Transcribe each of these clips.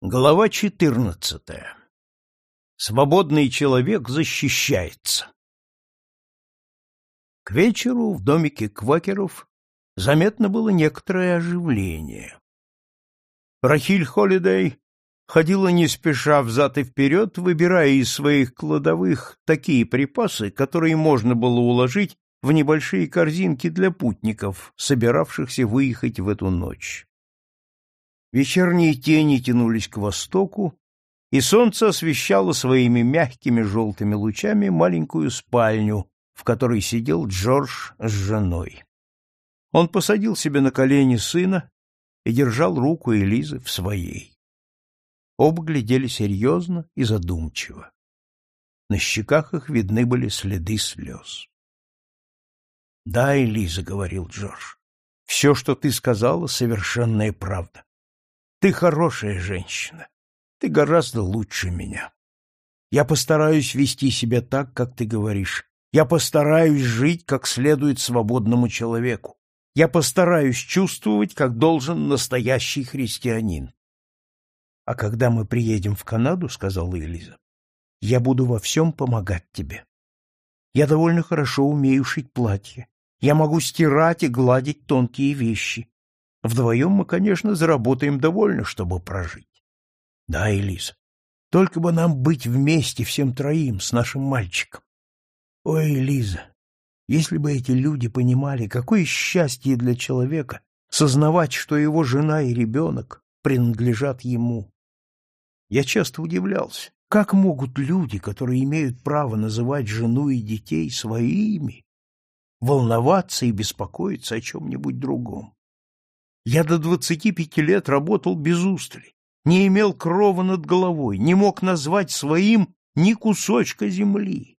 Глава 14. Свободный человек защищается. К вечеру в домике квакеров заметно было некоторое оживление. Рахиль Холидей ходила не спеша взад и вперед, выбирая из своих кладовых такие припасы, которые можно было уложить в небольшие корзинки для путников, собиравшихся выехать в эту ночь. Вечерние тени тянулись к востоку, и солнце освещало своими мягкими желтыми лучами маленькую спальню, в которой сидел Джордж с женой. Он посадил себе на колени сына и держал руку Элизы в своей. Оба глядели серьезно и задумчиво. На щеках их видны были следы слез. — Да, Элиза, — говорил Джордж, — все, что ты сказала, — совершенная правда. Ты хорошая женщина. Ты гораздо лучше меня. Я постараюсь вести себя так, как ты говоришь. Я постараюсь жить как следует свободному человеку. Я постараюсь чувствовать, как должен настоящий христианин. — А когда мы приедем в Канаду, — сказала Элиза, — я буду во всем помогать тебе. Я довольно хорошо умею шить платье. Я могу стирать и гладить тонкие вещи. Вдвоем мы, конечно, заработаем довольно, чтобы прожить. Да, Элиза, только бы нам быть вместе всем троим с нашим мальчиком. Ой, Элиза, если бы эти люди понимали, какое счастье для человека сознавать, что его жена и ребенок принадлежат ему. Я часто удивлялся, как могут люди, которые имеют право называть жену и детей своими, волноваться и беспокоиться о чем-нибудь другом. Я до двадцати пяти лет работал без устали, не имел крова над головой, не мог назвать своим ни кусочка земли.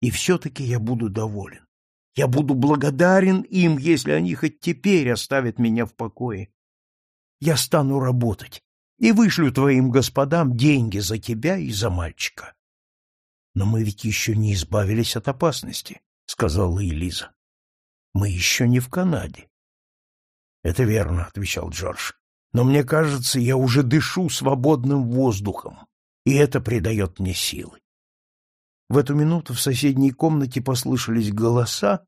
И все-таки я буду доволен. Я буду благодарен им, если они хоть теперь оставят меня в покое. Я стану работать и вышлю твоим господам деньги за тебя и за мальчика. Но мы ведь еще не избавились от опасности, — сказала Элиза. Мы еще не в Канаде. Это верно, отвечал Джордж. Но мне кажется, я уже дышу свободным воздухом, и это придает мне силы. В эту минуту в соседней комнате послышались голоса,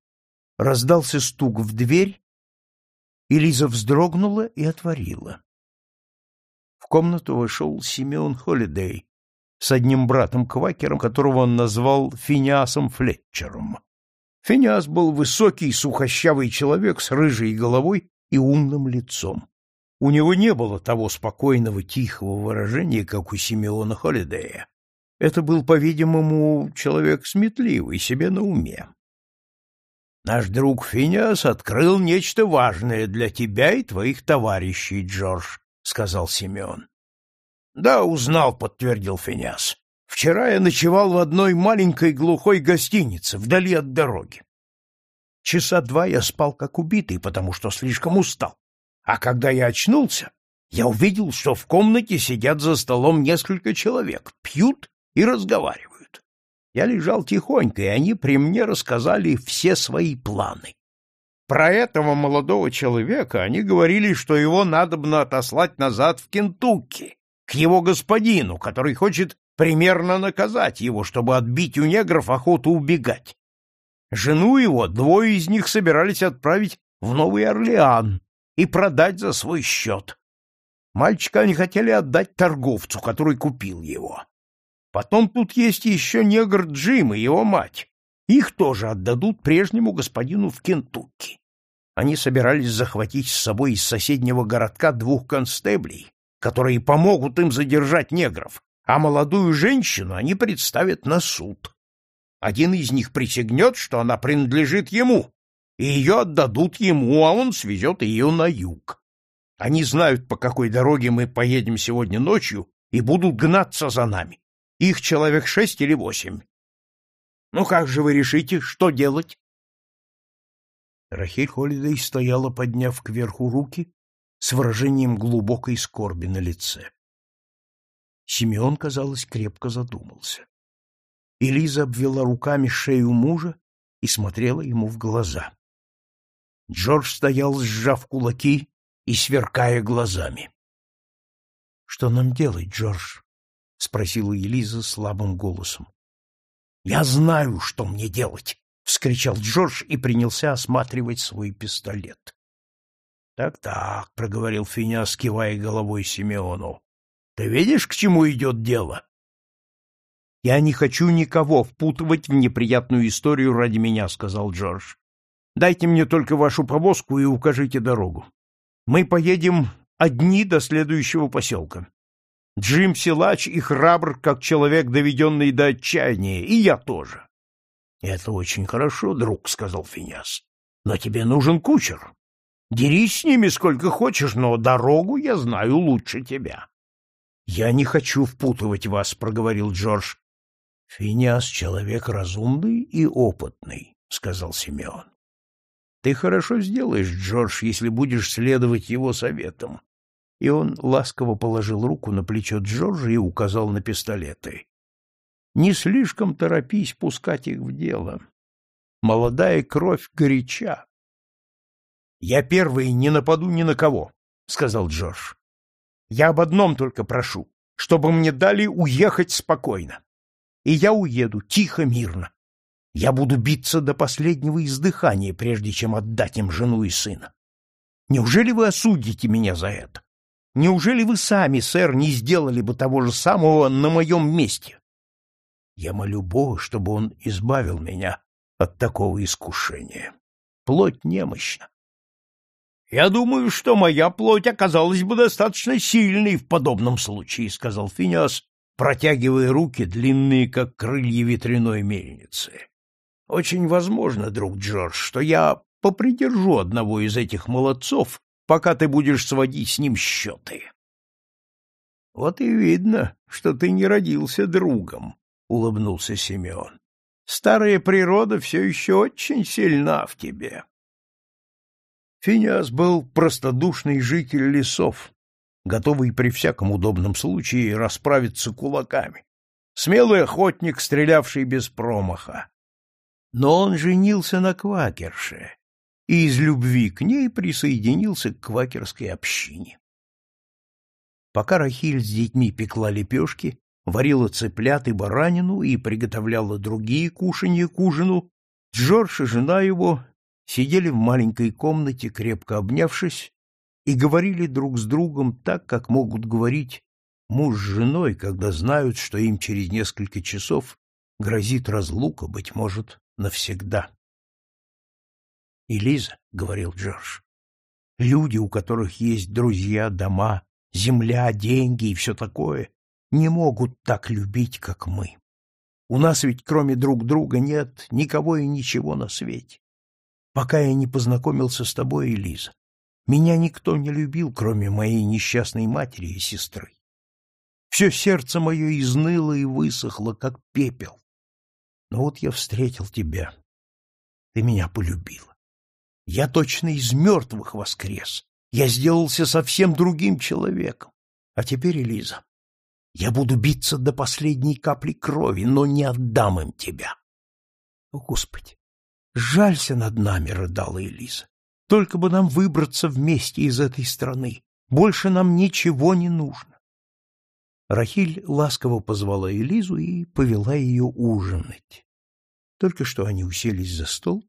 раздался стук в дверь, и Лиза вздрогнула и отворила. В комнату вошел Симеон Холидей с одним братом-квакером, которого он назвал Финиасом Флетчером. Финиас был высокий, сухощавый человек с рыжей головой и умным лицом. У него не было того спокойного, тихого выражения, как у Симеона Холидея. Это был, по-видимому, человек сметливый, себе на уме. Наш друг Финиас открыл нечто важное для тебя и твоих товарищей, Джордж, сказал Симеон. Да, узнал, подтвердил Финиас. Вчера я ночевал в одной маленькой глухой гостинице вдали от дороги. Часа два я спал как убитый, потому что слишком устал. А когда я очнулся, я увидел, что в комнате сидят за столом несколько человек, пьют и разговаривают. Я лежал тихонько, и они при мне рассказали все свои планы. Про этого молодого человека они говорили, что его надобно отослать назад в Кентукки, к его господину, который хочет примерно наказать его, чтобы отбить у негров охоту убегать. Жену его двое из них собирались отправить в Новый Орлеан и продать за свой счет. Мальчика они хотели отдать торговцу, который купил его. Потом тут есть еще негр Джим и его мать. Их тоже отдадут прежнему господину в Кентукки. Они собирались захватить с собой из соседнего городка двух констеблей, которые помогут им задержать негров, а молодую женщину они представят на суд. Один из них присягнет, что она принадлежит ему, и ее отдадут ему, а он свезет ее на юг. Они знают, по какой дороге мы поедем сегодня ночью, и будут гнаться за нами. Их человек шесть или восемь. Ну как же вы решите, что делать? Рахиль Холидей стояла, подняв кверху руки, с выражением глубокой скорби на лице. Симеон, казалось, крепко задумался. Элиза обвела руками шею мужа и смотрела ему в глаза. Джордж стоял, сжав кулаки и сверкая глазами. Что нам делать, Джордж? спросила Елиза слабым голосом. Я знаю, что мне делать, вскричал Джордж и принялся осматривать свой пистолет. Так-так, проговорил Финяс, кивая головой Симеону. Ты видишь, к чему идет дело? Я не хочу никого впутывать в неприятную историю ради меня, сказал Джордж. Дайте мне только вашу повозку и укажите дорогу. Мы поедем одни до следующего поселка. Джим Силач и храбр, как человек, доведенный до отчаяния, и я тоже. — Это очень хорошо, друг, — сказал Финяс. — Но тебе нужен кучер. Дерись с ними сколько хочешь, но дорогу я знаю лучше тебя. — Я не хочу впутывать вас, — проговорил Джордж. — Финяс — человек разумный и опытный, — сказал Симеон. — Ты хорошо сделаешь, Джордж, если будешь следовать его советам и он ласково положил руку на плечо Джорджа и указал на пистолеты. Не слишком торопись пускать их в дело. Молодая кровь горяча. — Я первый не нападу ни на кого, — сказал Джордж. — Я об одном только прошу, чтобы мне дали уехать спокойно. И я уеду тихо, мирно. Я буду биться до последнего издыхания, прежде чем отдать им жену и сына. Неужели вы осудите меня за это? Неужели вы сами, сэр, не сделали бы того же самого на моем месте? Я молю Бога, чтобы он избавил меня от такого искушения. Плоть немощна. Я думаю, что моя плоть оказалась бы достаточно сильной в подобном случае, сказал Финиас, протягивая руки, длинные, как крылья ветряной мельницы. Очень возможно, друг Джордж, что я попридержу одного из этих молодцов пока ты будешь сводить с ним счеты. — Вот и видно, что ты не родился другом, — улыбнулся Симеон. — Старая природа все еще очень сильна в тебе. Финиас был простодушный житель лесов, готовый при всяком удобном случае расправиться кулаками, смелый охотник, стрелявший без промаха. Но он женился на квакерше, и из любви к ней присоединился к квакерской общине. Пока Рахиль с детьми пекла лепешки, варила цыплят и баранину и приготовляла другие кушанья к ужину, Джордж и жена его сидели в маленькой комнате, крепко обнявшись, и говорили друг с другом так, как могут говорить муж с женой, когда знают, что им через несколько часов грозит разлука, быть может, навсегда. Элиза, — говорил Джордж, — люди, у которых есть друзья, дома, земля, деньги и все такое, не могут так любить, как мы. У нас ведь кроме друг друга нет никого и ничего на свете. Пока я не познакомился с тобой, Элиза, меня никто не любил, кроме моей несчастной матери и сестры. Все сердце мое изныло и высохло, как пепел. Но вот я встретил тебя. Ты меня полюбила. Я точно из мертвых воскрес. Я сделался совсем другим человеком. А теперь, Элиза, я буду биться до последней капли крови, но не отдам им тебя. О, Господи! Жалься над нами, рыдала Элиза. Только бы нам выбраться вместе из этой страны. Больше нам ничего не нужно. Рахиль ласково позвала Элизу и повела ее ужинать. Только что они уселись за стол,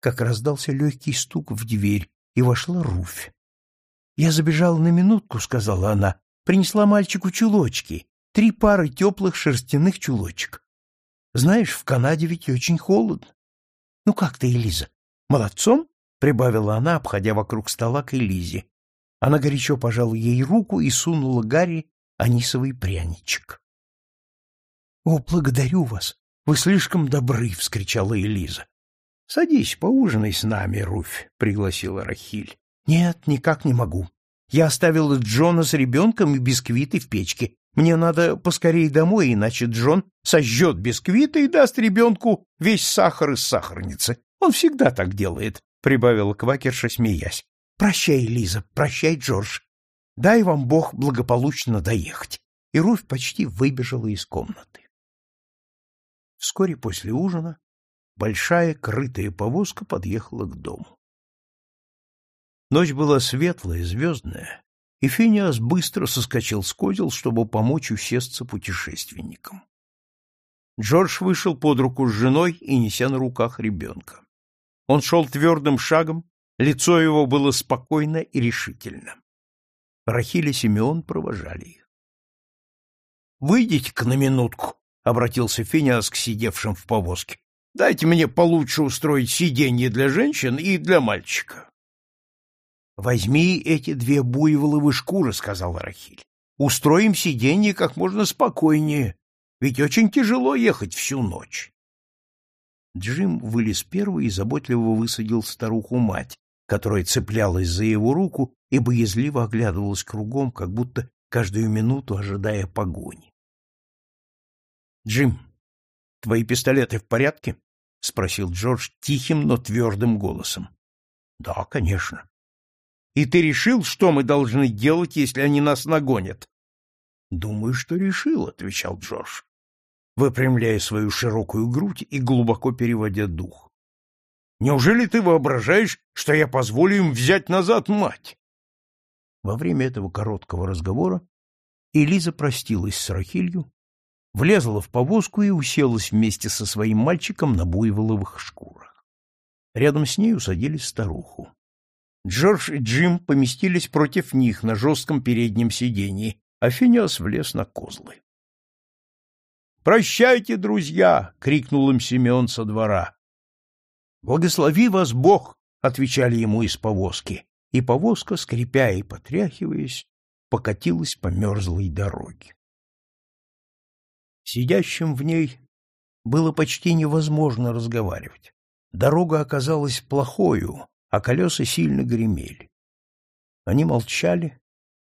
как раздался легкий стук в дверь, и вошла Руфь. «Я забежала на минутку», — сказала она, — «принесла мальчику чулочки, три пары теплых шерстяных чулочек. Знаешь, в Канаде ведь очень холодно. Ну как ты, Элиза, молодцом?» — прибавила она, обходя вокруг стола к Элизе. Она горячо пожала ей руку и сунула Гарри анисовый пряничек. «О, благодарю вас! Вы слишком добры!» — вскричала Элиза. — Садись, поужинай с нами, Руфь, — пригласила Рахиль. — Нет, никак не могу. Я оставила Джона с ребенком и бисквиты в печке. Мне надо поскорее домой, иначе Джон сожжет бисквиты и даст ребенку весь сахар из сахарницы. Он всегда так делает, — прибавила квакерша, смеясь. — Прощай, Лиза, прощай, Джордж. Дай вам Бог благополучно доехать. И Руфь почти выбежала из комнаты. Вскоре после ужина большая крытая повозка подъехала к дому. Ночь была светлая, звездная, и Финиас быстро соскочил с козел, чтобы помочь усесться путешественникам. Джордж вышел под руку с женой и неся на руках ребенка. Он шел твердым шагом, лицо его было спокойно и решительно. Рахиль и Симеон провожали их. — Выйдите-ка на минутку, — обратился Финиас к сидевшим в повозке. — Дайте мне получше устроить сиденье для женщин и для мальчика. — Возьми эти две буйволовы шкуры, — сказал Рахиль. — Устроим сиденье как можно спокойнее, ведь очень тяжело ехать всю ночь. Джим вылез первый и заботливо высадил старуху-мать, которая цеплялась за его руку и боязливо оглядывалась кругом, как будто каждую минуту ожидая погони. — Джим, твои пистолеты в порядке? — спросил Джордж тихим, но твердым голосом. — Да, конечно. — И ты решил, что мы должны делать, если они нас нагонят? — Думаю, что решил, — отвечал Джордж, выпрямляя свою широкую грудь и глубоко переводя дух. — Неужели ты воображаешь, что я позволю им взять назад мать? Во время этого короткого разговора Элиза простилась с Рахилью, влезла в повозку и уселась вместе со своим мальчиком на буйволовых шкурах. Рядом с ней усадили старуху. Джордж и Джим поместились против них на жестком переднем сиденье, а Финиас влез на козлы. «Прощайте, друзья!» — крикнул им Симеон со двора. «Благослови вас Бог!» — отвечали ему из повозки, и повозка, скрипя и потряхиваясь, покатилась по мерзлой дороге. Сидящим в ней было почти невозможно разговаривать. Дорога оказалась плохою, а колеса сильно гремели. Они молчали,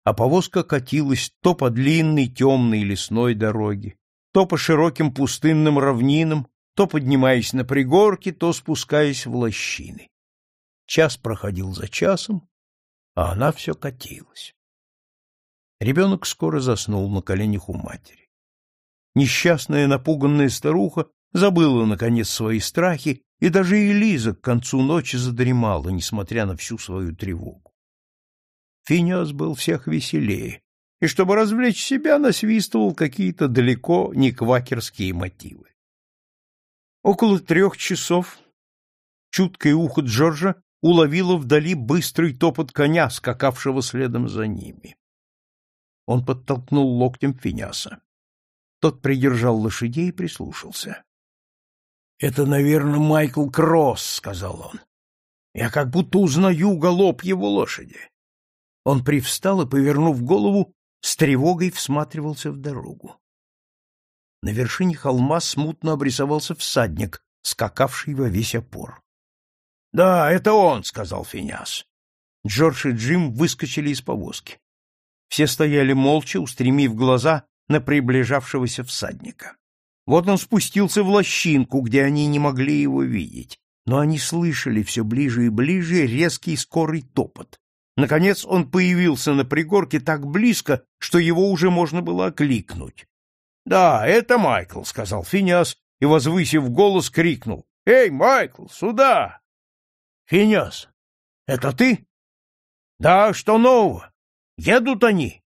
а повозка катилась то по длинной темной лесной дороге, то по широким пустынным равнинам, то поднимаясь на пригорки, то спускаясь в лощины. Час проходил за часом, а она все катилась. Ребенок скоро заснул на коленях у матери. Несчастная напуганная старуха забыла, наконец, свои страхи, и даже Элиза к концу ночи задремала, несмотря на всю свою тревогу. Финиас был всех веселее, и, чтобы развлечь себя, насвистывал какие-то далеко не квакерские мотивы. Около трех часов чуткое ухо Джорджа уловило вдали быстрый топот коня, скакавшего следом за ними. Он подтолкнул локтем Финяса. Тот придержал лошадей и прислушался. — Это, наверное, Майкл Кросс, — сказал он. — Я как будто узнаю галоп его лошади. Он привстал и, повернув голову, с тревогой всматривался в дорогу. На вершине холма смутно обрисовался всадник, скакавший во весь опор. — Да, это он, — сказал Финяс. Джордж и Джим выскочили из повозки. Все стояли молча, устремив глаза на приближавшегося всадника. Вот он спустился в лощинку, где они не могли его видеть, но они слышали все ближе и ближе резкий скорый топот. Наконец он появился на пригорке так близко, что его уже можно было окликнуть. — Да, это Майкл, — сказал Финиас и, возвысив голос, крикнул. — Эй, Майкл, сюда! — Финиас, это ты? — Да, что нового? Едут они?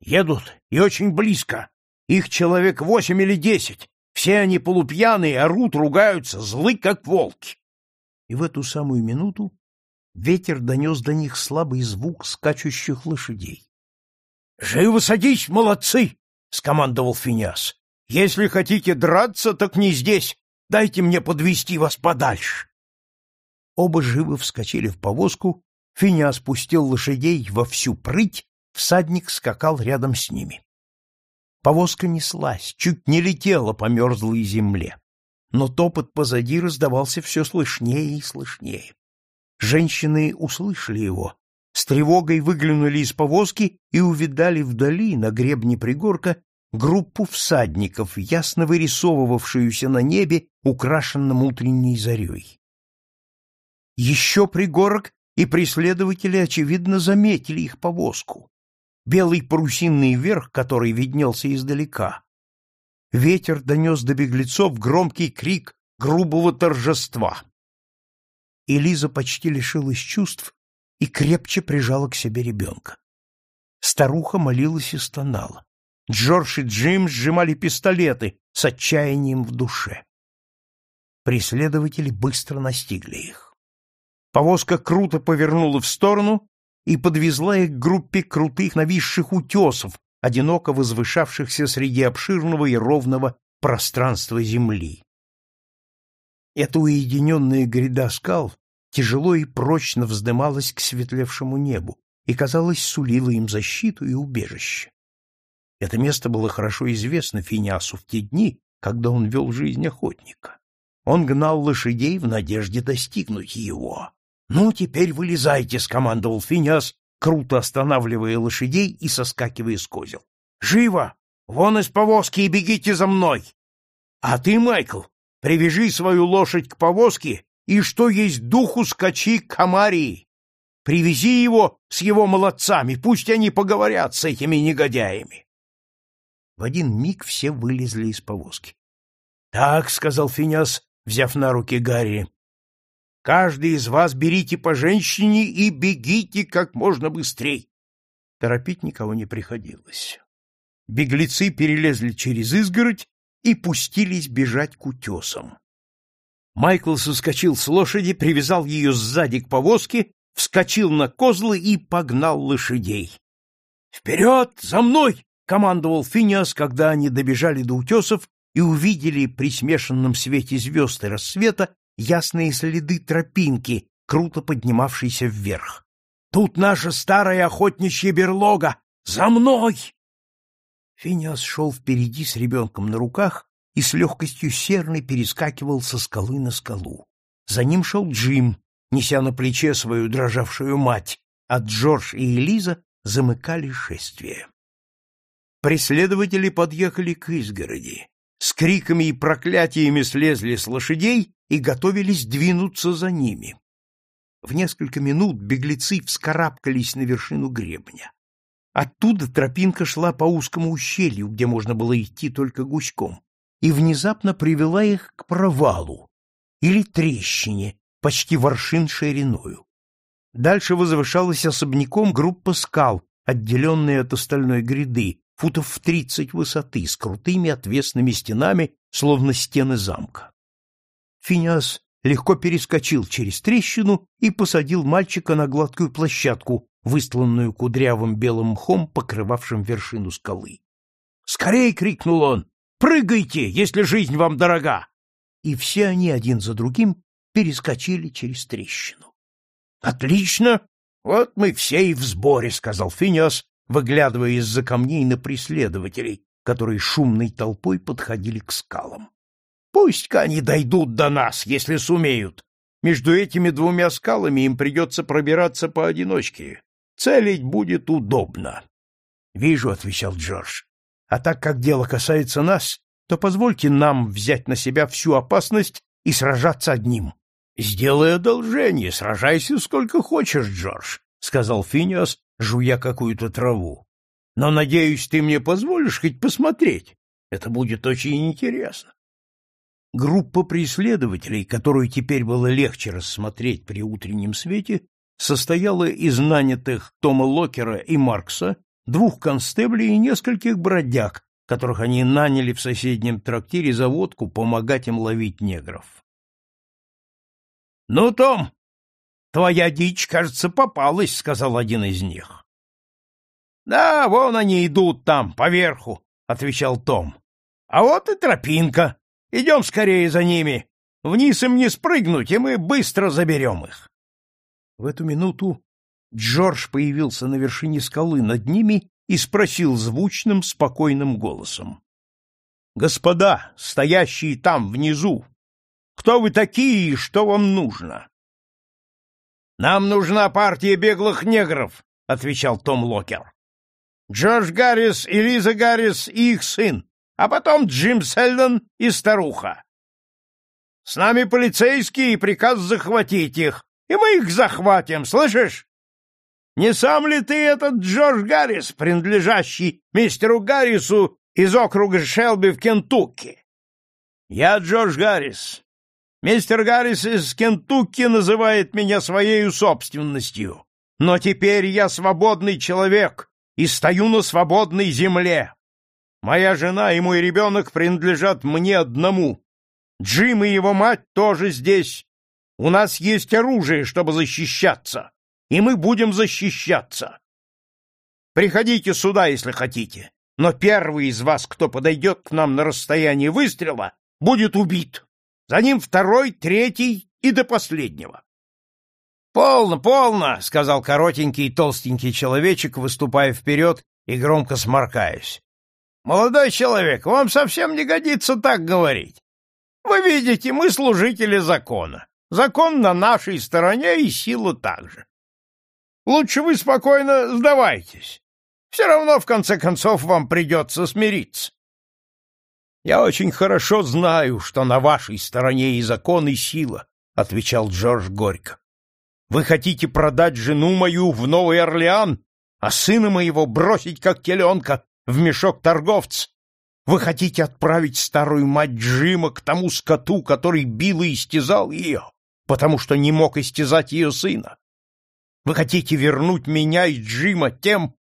Едут, и очень близко. Их человек восемь или десять. Все они полупьяные, орут, ругаются, злы, как волки. И в эту самую минуту ветер донес до них слабый звук скачущих лошадей. — Живо садись, молодцы! — скомандовал Финиас. — Если хотите драться, так не здесь. Дайте мне подвести вас подальше. Оба живо вскочили в повозку, Финиас пустил лошадей во всю прыть, всадник скакал рядом с ними. Повозка неслась, чуть не летела по мерзлой земле. Но топот позади раздавался все слышнее и слышнее. Женщины услышали его, с тревогой выглянули из повозки и увидали вдали, на гребне пригорка, группу всадников, ясно вырисовывавшуюся на небе, украшенном утренней зарей. Еще пригорок, и преследователи, очевидно, заметили их повозку белый парусинный верх, который виднелся издалека. Ветер донес до беглецов громкий крик грубого торжества. Элиза почти лишилась чувств и крепче прижала к себе ребенка. Старуха молилась и стонала. Джордж и Джим сжимали пистолеты с отчаянием в душе. Преследователи быстро настигли их. Повозка круто повернула в сторону и подвезла их к группе крутых нависших утесов, одиноко возвышавшихся среди обширного и ровного пространства земли. Эта уединенная гряда скал тяжело и прочно вздымалась к светлевшему небу и, казалось, сулила им защиту и убежище. Это место было хорошо известно Финиасу в те дни, когда он вел жизнь охотника. Он гнал лошадей в надежде достигнуть его. «Ну, теперь вылезайте», — скомандовал Финиас, круто останавливая лошадей и соскакивая с козел. «Живо! Вон из повозки и бегите за мной! А ты, Майкл, привяжи свою лошадь к повозке и, что есть духу, скачи к Хамарии. Привези его с его молодцами, пусть они поговорят с этими негодяями. В один миг все вылезли из повозки. — Так, — сказал Финяс, взяв на руки Гарри, — каждый из вас берите по женщине и бегите как можно быстрей. Торопить никого не приходилось. Беглецы перелезли через изгородь и пустились бежать к утесам. Майкл соскочил с лошади, привязал ее сзади к повозке, вскочил на козлы и погнал лошадей. «Вперед! За мной!» — командовал Финиас, когда они добежали до утесов и увидели при смешанном свете звезд и рассвета ясные следы тропинки, круто поднимавшейся вверх. «Тут наша старая охотничья берлога! За мной!» Финиас шел впереди с ребенком на руках и с легкостью серной перескакивал со скалы на скалу. За ним шел Джим, неся на плече свою дрожавшую мать, а Джордж и Элиза замыкали шествие. Преследователи подъехали к изгороди. С криками и проклятиями слезли с лошадей и готовились двинуться за ними. В несколько минут беглецы вскарабкались на вершину гребня. Оттуда тропинка шла по узкому ущелью, где можно было идти только гуськом, и внезапно привела их к провалу или трещине, почти воршин шириною. Дальше возвышалась особняком группа скал, отделенные от остальной гряды, футов в тридцать высоты, с крутыми отвесными стенами, словно стены замка. Финиас легко перескочил через трещину и посадил мальчика на гладкую площадку, выстланную кудрявым белым мхом, покрывавшим вершину скалы. «Скорей!» — крикнул он. «Прыгайте, если жизнь вам дорога!» И все они один за другим перескочили через трещину. «Отлично! Вот мы все и в сборе», — сказал Финиас, выглядывая из-за камней на преследователей, которые шумной толпой подходили к скалам. Пусть-ка они дойдут до нас, если сумеют. Между этими двумя скалами им придется пробираться поодиночке. Целить будет удобно. — Вижу, — отвечал Джордж. — А так как дело касается нас, то позвольте нам взять на себя всю опасность и сражаться одним. — Сделай одолжение, сражайся сколько хочешь, Джордж, — сказал Финиас, жуя какую-то траву. Но, надеюсь, ты мне позволишь хоть посмотреть. Это будет очень интересно. Группа преследователей, которую теперь было легче рассмотреть при утреннем свете, состояла из нанятых Тома Локера и Маркса, двух констеблей и нескольких бродяг, которых они наняли в соседнем трактире за водку помогать им ловить негров. — Ну, Том, Твоя дичь, кажется, попалась, — сказал один из них. — Да, вон они идут там, поверху, — отвечал Том. — А вот и тропинка. Идем скорее за ними. Вниз им не спрыгнуть, и мы быстро заберем их. В эту минуту Джордж появился на вершине скалы над ними и спросил звучным, спокойным голосом. — Господа, стоящие там внизу, кто вы такие и что вам нужно? Нам нужна партия беглых негров, отвечал Том Локер. Джордж Гаррис и Лиза Гаррис и их сын, а потом Джим Селдон и старуха. С нами полицейские и приказ захватить их, и мы их захватим, слышишь? Не сам ли ты этот Джордж Гаррис, принадлежащий мистеру Гаррису из округа Шелби в Кентукки? Я Джордж Гаррис, Мистер Гаррис из Кентукки называет меня своей собственностью. Но теперь я свободный человек и стою на свободной земле. Моя жена и мой ребенок принадлежат мне одному. Джим и его мать тоже здесь. У нас есть оружие, чтобы защищаться, и мы будем защищаться. Приходите сюда, если хотите, но первый из вас, кто подойдет к нам на расстояние выстрела, будет убит. За ним второй, третий и до последнего. «Полно, полно!» — сказал коротенький и толстенький человечек, выступая вперед и громко сморкаясь. «Молодой человек, вам совсем не годится так говорить. Вы видите, мы служители закона. Закон на нашей стороне и сила также. Лучше вы спокойно сдавайтесь. Все равно, в конце концов, вам придется смириться. Я очень хорошо знаю, что на вашей стороне и закон, и сила, — отвечал Джордж горько. Вы хотите продать жену мою в Новый Орлеан, а сына моего бросить, как теленка, в мешок торговца? Вы хотите отправить старую мать Джима к тому скоту, который бил и истязал ее, потому что не мог истязать ее сына? Вы хотите вернуть меня и Джима тем,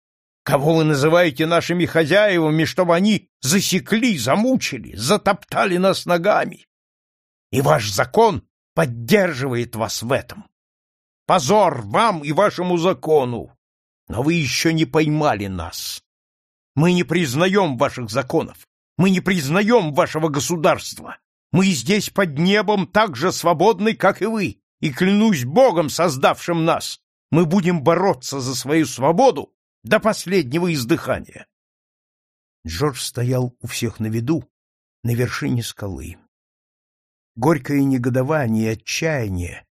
кого вы называете нашими хозяевами, чтобы они засекли, замучили, затоптали нас ногами? И ваш закон поддерживает вас в этом. Позор вам и вашему закону! Но вы еще не поймали нас. Мы не признаем ваших законов. Мы не признаем вашего государства. Мы здесь под небом так же свободны, как и вы. И клянусь Богом, создавшим нас, мы будем бороться за свою свободу до последнего издыхания. Джордж стоял у всех на виду, на вершине скалы. Горькое негодование и отчаяние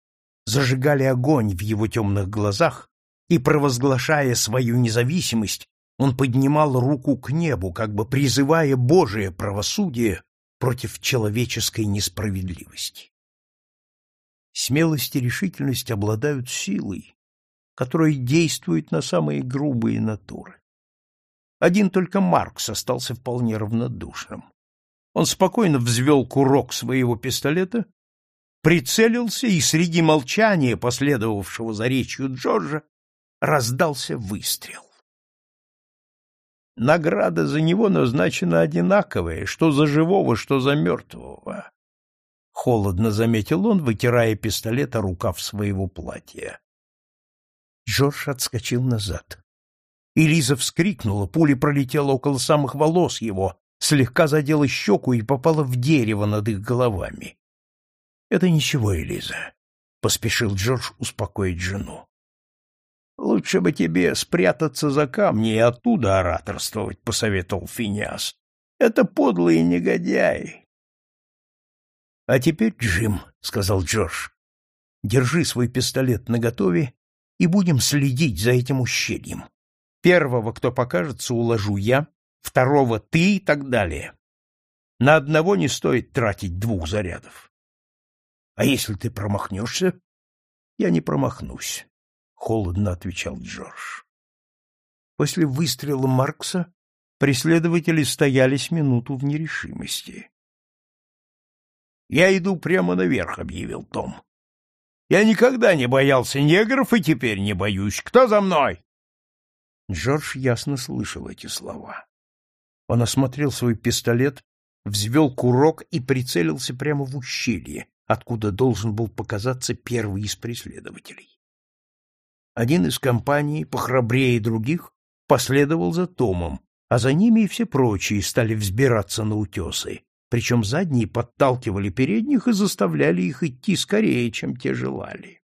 зажигали огонь в его темных глазах, и, провозглашая свою независимость, он поднимал руку к небу, как бы призывая Божие правосудие против человеческой несправедливости. Смелость и решительность обладают силой, которая действует на самые грубые натуры. Один только Маркс остался вполне равнодушным. Он спокойно взвел курок своего пистолета прицелился, и среди молчания, последовавшего за речью Джорджа, раздался выстрел. Награда за него назначена одинаковая, что за живого, что за мертвого. Холодно заметил он, вытирая пистолет о рукав своего платья. Джордж отскочил назад. Элиза вскрикнула, пуля пролетела около самых волос его, слегка задела щеку и попала в дерево над их головами. — Это ничего, Элиза, — поспешил Джордж успокоить жену. — Лучше бы тебе спрятаться за камни и оттуда ораторствовать, — посоветовал Финиас. — Это подлые негодяи. — А теперь, Джим, — сказал Джордж, — держи свой пистолет наготове и будем следить за этим ущельем. Первого, кто покажется, уложу я, второго — ты и так далее. На одного не стоит тратить двух зарядов. А если ты промахнешься? Я не промахнусь, холодно отвечал Джордж. После выстрела Маркса преследователи стояли с минуту в нерешимости. Я иду прямо наверх, объявил Том. Я никогда не боялся негров и теперь не боюсь. Кто за мной? Джордж ясно слышал эти слова. Он осмотрел свой пистолет, взвел курок и прицелился прямо в ущелье, откуда должен был показаться первый из преследователей. Один из компаний, похрабрее других, последовал за Томом, а за ними и все прочие стали взбираться на утесы, причем задние подталкивали передних и заставляли их идти скорее, чем те желали.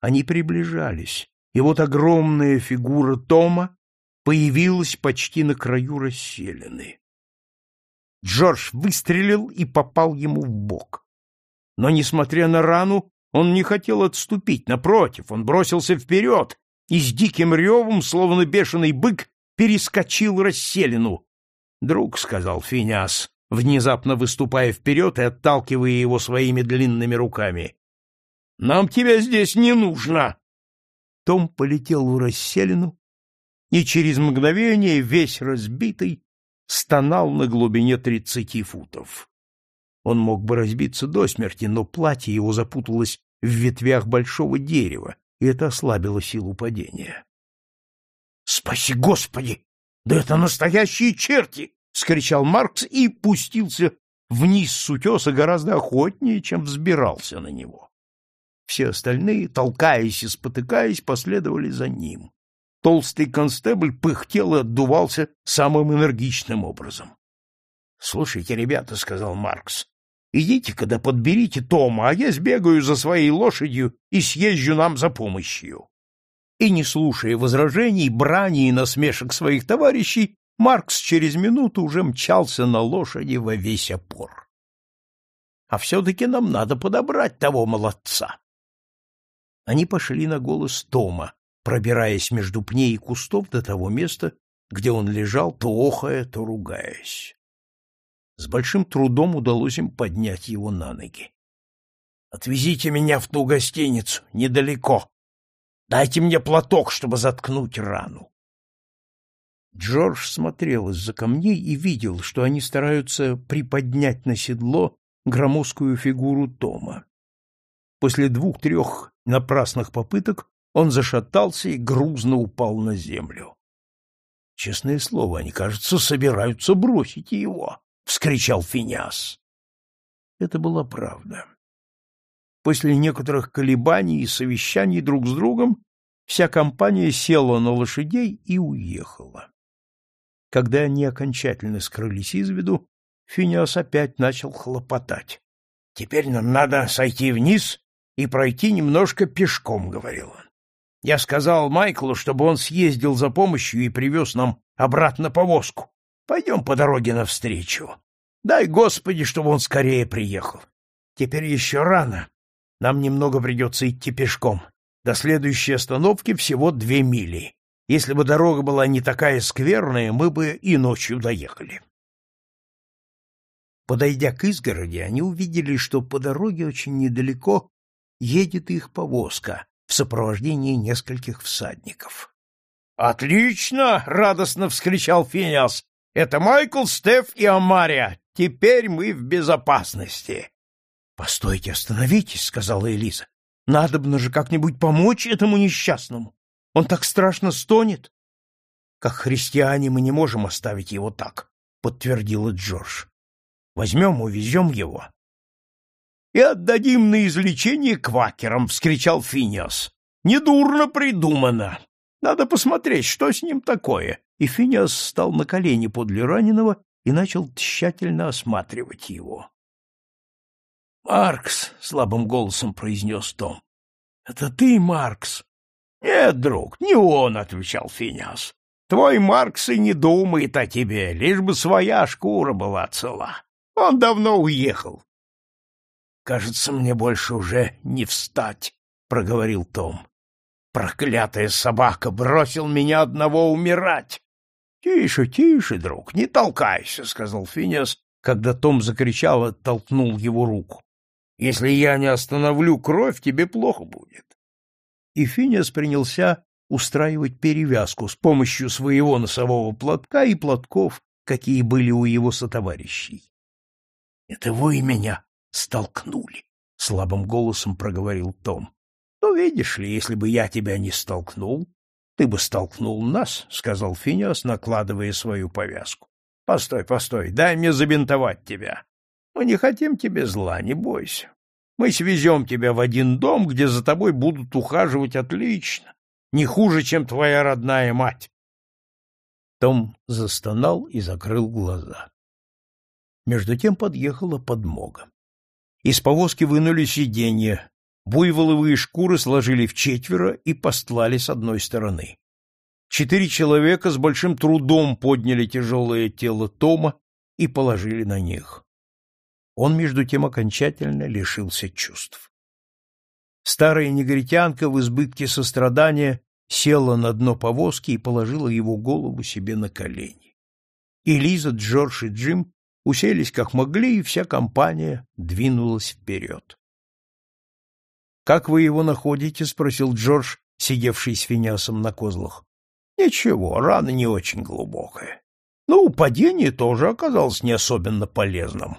Они приближались, и вот огромная фигура Тома появилась почти на краю расселены. Джордж выстрелил и попал ему в бок. Но, несмотря на рану, он не хотел отступить, напротив, он бросился вперед и с диким ревом, словно бешеный бык, перескочил расселину. «Друг», — сказал Финяс, внезапно выступая вперед и отталкивая его своими длинными руками, — «нам тебя здесь не нужно!» Том полетел в расселину и через мгновение, весь разбитый, стонал на глубине тридцати футов. Он мог бы разбиться до смерти, но платье его запуталось в ветвях большого дерева, и это ослабило силу падения. Спаси Господи! Да это настоящие черти! — скричал Маркс и пустился вниз с утеса гораздо охотнее, чем взбирался на него. Все остальные, толкаясь и спотыкаясь, последовали за ним. Толстый констебль пыхтел и отдувался самым энергичным образом. — Слушайте, ребята, — сказал Маркс, — идите-ка да подберите Тома, а я сбегаю за своей лошадью и съезжу нам за помощью. И, не слушая возражений, брани и насмешек своих товарищей, Маркс через минуту уже мчался на лошади во весь опор. А все-таки нам надо подобрать того молодца. Они пошли на голос Тома, пробираясь между пней и кустов до того места, где он лежал, то охая, то ругаясь. С большим трудом удалось им поднять его на ноги. — Отвезите меня в ту гостиницу, недалеко. Дайте мне платок, чтобы заткнуть рану. Джордж смотрел из-за камней и видел, что они стараются приподнять на седло громоздкую фигуру Тома. После двух-трех напрасных попыток он зашатался и грузно упал на землю. Честное слово, они, кажется, собираются бросить его, вскричал Финиас. Это была правда. После некоторых колебаний и совещаний друг с другом вся компания села на лошадей и уехала. Когда они окончательно скрылись из виду, Финиас опять начал хлопотать. — Теперь нам надо сойти вниз и пройти немножко пешком, — говорил он. Я сказал Майклу, чтобы он съездил за помощью и привез нам обратно повозку. Пойдем по дороге навстречу. Дай, Господи, чтобы он скорее приехал. Теперь еще рано. Нам немного придется идти пешком. До следующей остановки всего две мили. Если бы дорога была не такая скверная, мы бы и ночью доехали. Подойдя к изгороди, они увидели, что по дороге очень недалеко едет их повозка в сопровождении нескольких всадников. «Отлично!» — радостно вскричал Финиас. «Это Майкл, Стеф и Амария. Теперь мы в безопасности». «Постойте, остановитесь», — сказала Элиза. «Надобно же как-нибудь помочь этому несчастному. Он так страшно стонет. Как христиане мы не можем оставить его так, подтвердила Джордж. Возьмем, увезем его. И отдадим на излечение квакерам, вскричал Финиас. Недурно придумано. Надо посмотреть, что с ним такое. И Финиас стал на колени подле раненого и начал тщательно осматривать его. «Маркс!» — слабым голосом произнес Том. «Это ты, Маркс?» Нет, друг, не он, — отвечал Финиас. Твой Маркс и не думает о тебе, лишь бы своя шкура была цела. Он давно уехал. Кажется, мне больше уже не встать, — проговорил Том. Проклятая собака бросил меня одного умирать. — Тише, тише, друг, не толкайся, — сказал Финиас, когда Том закричал и оттолкнул его руку. — Если я не остановлю кровь, тебе плохо будет и Финиас принялся устраивать перевязку с помощью своего носового платка и платков, какие были у его сотоварищей. — Это вы меня столкнули, — слабым голосом проговорил Том. — Ну, видишь ли, если бы я тебя не столкнул, ты бы столкнул нас, — сказал Финиас, накладывая свою повязку. — Постой, постой, дай мне забинтовать тебя. Мы не хотим тебе зла, не бойся. Мы свезем тебя в один дом, где за тобой будут ухаживать отлично, не хуже, чем твоя родная мать. Том застонал и закрыл глаза. Между тем подъехала подмога. Из повозки вынули сиденья, буйволовые шкуры сложили в четверо и постлали с одной стороны. Четыре человека с большим трудом подняли тяжелое тело Тома и положили на них он между тем окончательно лишился чувств. Старая негритянка в избытке сострадания села на дно повозки и положила его голову себе на колени. И Джордж и Джим уселись как могли, и вся компания двинулась вперед. — Как вы его находите? — спросил Джордж, сидевший с Финясом на козлах. — Ничего, рана не очень глубокая. Ну, падение тоже оказалось не особенно полезным.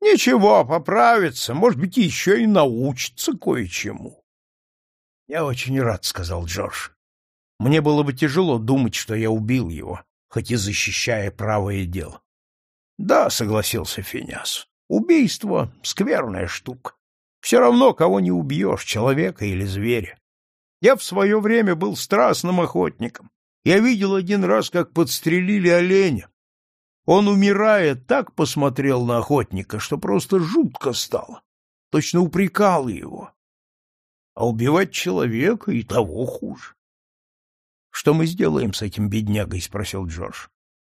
Ничего, поправится, может быть, еще и научится кое-чему. — Я очень рад, — сказал Джордж. Мне было бы тяжело думать, что я убил его, хоть и защищая правое дело. — Да, — согласился Финяс, — убийство — скверная штука. Все равно, кого не убьешь, человека или зверя. Я в свое время был страстным охотником. Я видел один раз, как подстрелили оленя. Он, умирая, так посмотрел на охотника, что просто жутко стало. Точно упрекал его. А убивать человека и того хуже. — Что мы сделаем с этим беднягой? — спросил Джордж.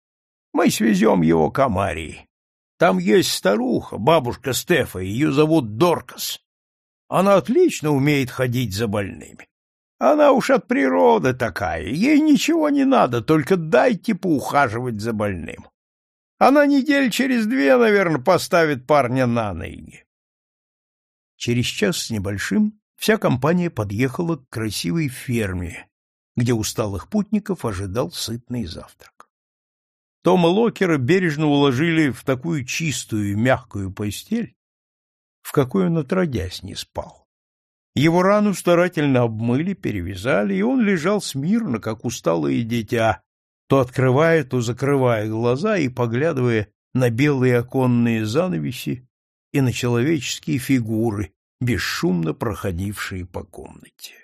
— Мы свезем его к Амарии. Там есть старуха, бабушка Стефа, ее зовут Доркас. Она отлично умеет ходить за больными. Она уж от природы такая, ей ничего не надо, только дайте поухаживать за больным. Она недель через две, наверное, поставит парня на ноги. Через час с небольшим вся компания подъехала к красивой ферме, где усталых путников ожидал сытный завтрак. Тома Локера бережно уложили в такую чистую и мягкую постель, в какой он отродясь не спал. Его рану старательно обмыли, перевязали, и он лежал смирно, как усталое дитя, то открывая, то закрывая глаза и поглядывая на белые оконные занавеси и на человеческие фигуры, бесшумно проходившие по комнате.